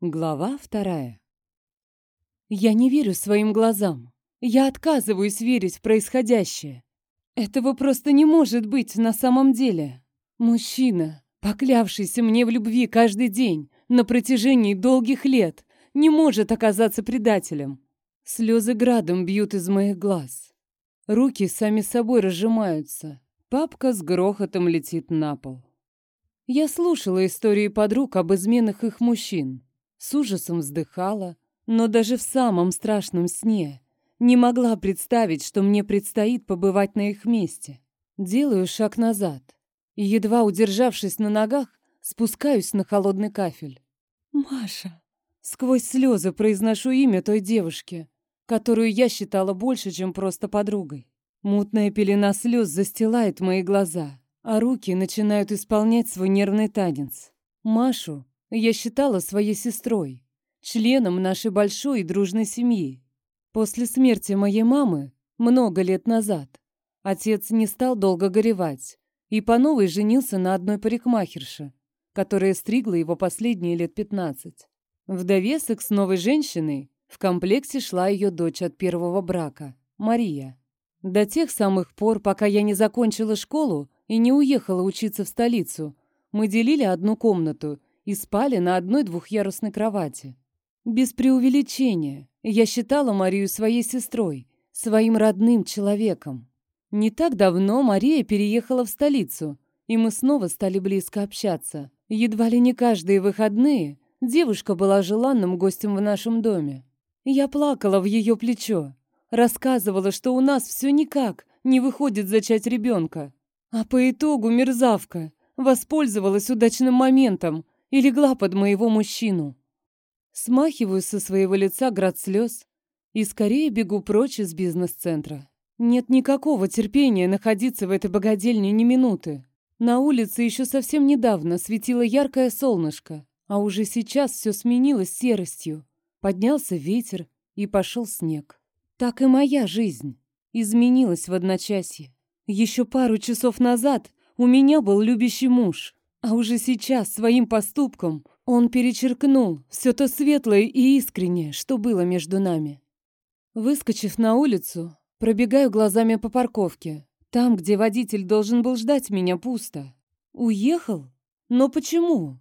Глава вторая. Я не верю своим глазам. Я отказываюсь верить в происходящее. Этого просто не может быть на самом деле. Мужчина, поклявшийся мне в любви каждый день на протяжении долгих лет, не может оказаться предателем. Слезы градом бьют из моих глаз. Руки сами собой разжимаются. Папка с грохотом летит на пол. Я слушала истории подруг об изменах их мужчин с ужасом вздыхала, но даже в самом страшном сне не могла представить, что мне предстоит побывать на их месте. Делаю шаг назад и, едва удержавшись на ногах, спускаюсь на холодный кафель. «Маша!» Сквозь слезы произношу имя той девушки, которую я считала больше, чем просто подругой. Мутная пелена слез застилает мои глаза, а руки начинают исполнять свой нервный танец. Машу я считала своей сестрой, членом нашей большой и дружной семьи. После смерти моей мамы, много лет назад, отец не стал долго горевать и по новой женился на одной парикмахерше, которая стригла его последние лет 15. В довесок с новой женщиной в комплекте шла ее дочь от первого брака, Мария. До тех самых пор, пока я не закончила школу и не уехала учиться в столицу, мы делили одну комнату и спали на одной двухъярусной кровати. Без преувеличения, я считала Марию своей сестрой, своим родным человеком. Не так давно Мария переехала в столицу, и мы снова стали близко общаться. Едва ли не каждые выходные девушка была желанным гостем в нашем доме. Я плакала в ее плечо, рассказывала, что у нас все никак не выходит зачать ребенка. А по итогу мерзавка воспользовалась удачным моментом и легла под моего мужчину. Смахиваю со своего лица град слез и скорее бегу прочь из бизнес-центра. Нет никакого терпения находиться в этой богадельне ни минуты. На улице еще совсем недавно светило яркое солнышко, а уже сейчас все сменилось серостью. Поднялся ветер и пошел снег. Так и моя жизнь изменилась в одночасье. Еще пару часов назад у меня был любящий муж, а уже сейчас своим поступком он перечеркнул все то светлое и искреннее, что было между нами. Выскочив на улицу, пробегаю глазами по парковке. Там, где водитель должен был ждать меня, пусто. Уехал? Но почему?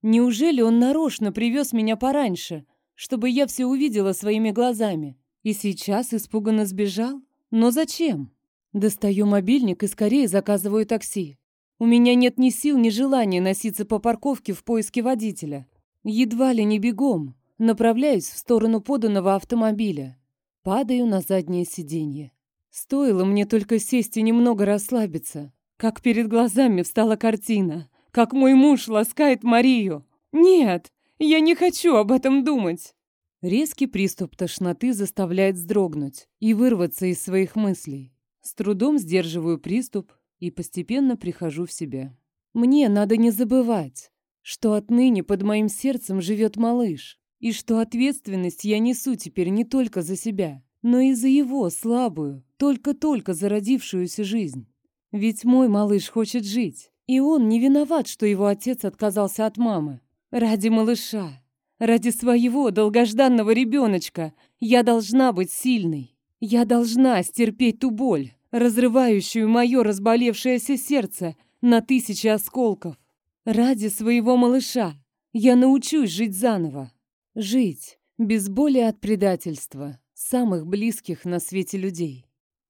Неужели он нарочно привез меня пораньше, чтобы я все увидела своими глазами? И сейчас испуганно сбежал? Но зачем? Достаю мобильник и скорее заказываю такси. У меня нет ни сил, ни желания носиться по парковке в поиске водителя. Едва ли не бегом, направляюсь в сторону поданного автомобиля. Падаю на заднее сиденье. Стоило мне только сесть и немного расслабиться, как перед глазами встала картина, как мой муж ласкает Марию. Нет, я не хочу об этом думать. Резкий приступ тошноты заставляет вздрогнуть и вырваться из своих мыслей. С трудом сдерживаю приступ и постепенно прихожу в себя. Мне надо не забывать, что отныне под моим сердцем живет малыш, и что ответственность я несу теперь не только за себя, но и за его слабую, только-только зародившуюся жизнь. Ведь мой малыш хочет жить, и он не виноват, что его отец отказался от мамы. Ради малыша, ради своего долгожданного ребеночка я должна быть сильной. Я должна стерпеть ту боль, разрывающую мое разболевшееся сердце на тысячи осколков. Ради своего малыша я научусь жить заново. Жить без боли от предательства самых близких на свете людей.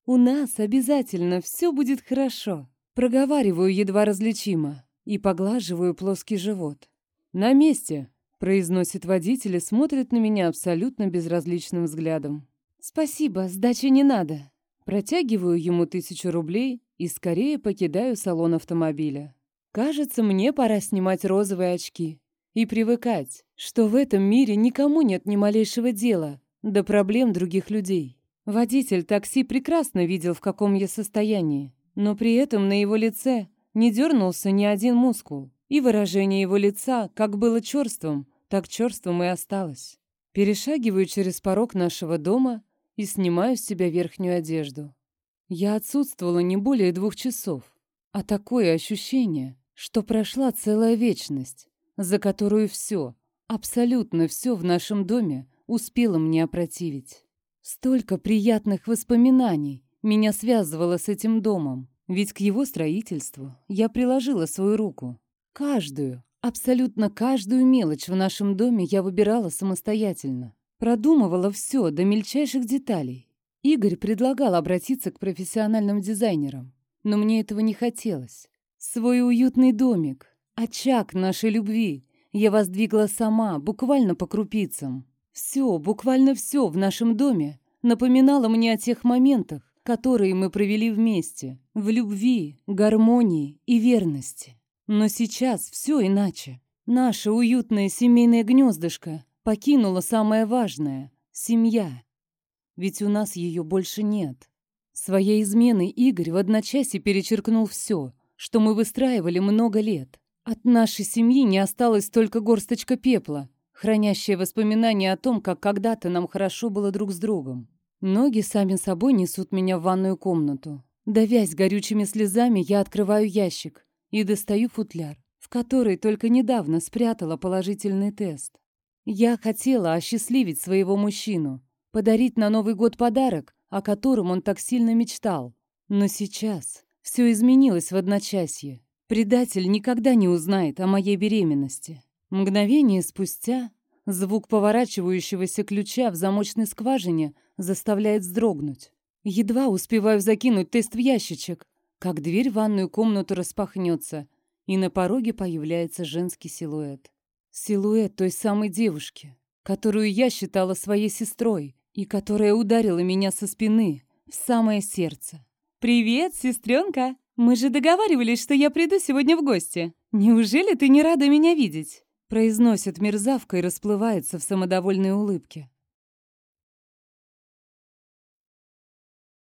У нас обязательно все будет хорошо. Проговариваю едва различимо и поглаживаю плоский живот. «На месте», — произносит водитель и смотрит на меня абсолютно безразличным взглядом. «Спасибо, сдачи не надо». Протягиваю ему тысячу рублей и скорее покидаю салон автомобиля. Кажется, мне пора снимать розовые очки и привыкать, что в этом мире никому нет ни малейшего дела до проблем других людей. Водитель такси прекрасно видел, в каком я состоянии, но при этом на его лице не дернулся ни один мускул, и выражение его лица как было черством, так черством и осталось. Перешагиваю через порог нашего дома и снимаю с себя верхнюю одежду. Я отсутствовала не более двух часов, а такое ощущение, что прошла целая вечность, за которую все, Абсолютно все в нашем доме успело мне опротивить. Столько приятных воспоминаний меня связывало с этим домом, ведь к его строительству я приложила свою руку. Каждую, абсолютно каждую мелочь в нашем доме я выбирала самостоятельно. Продумывала все до мельчайших деталей. Игорь предлагал обратиться к профессиональным дизайнерам, но мне этого не хотелось. Свой уютный домик, очаг нашей любви я воздвигла сама, буквально по крупицам. Все, буквально все в нашем доме напоминало мне о тех моментах, которые мы провели вместе, в любви, гармонии и верности. Но сейчас все иначе. Наше уютное семейное гнездышко покинуло самое важное — семья. Ведь у нас ее больше нет. Своей изменой Игорь в одночасье перечеркнул все, что мы выстраивали много лет. От нашей семьи не осталось только горсточка пепла, хранящая воспоминания о том, как когда-то нам хорошо было друг с другом. Ноги сами собой несут меня в ванную комнату. Давясь горючими слезами, я открываю ящик и достаю футляр, в который только недавно спрятала положительный тест. Я хотела осчастливить своего мужчину, подарить на Новый год подарок, о котором он так сильно мечтал. Но сейчас все изменилось в одночасье. Предатель никогда не узнает о моей беременности. Мгновение спустя звук поворачивающегося ключа в замочной скважине заставляет вздрогнуть. Едва успеваю закинуть тест в ящичек, как дверь в ванную комнату распахнется, и на пороге появляется женский силуэт. Силуэт той самой девушки, которую я считала своей сестрой и которая ударила меня со спины в самое сердце. «Привет, сестренка!» Мы же договаривались, что я приду сегодня в гости. Неужели ты не рада меня видеть?» Произносит мерзавка и расплывается в самодовольной улыбке.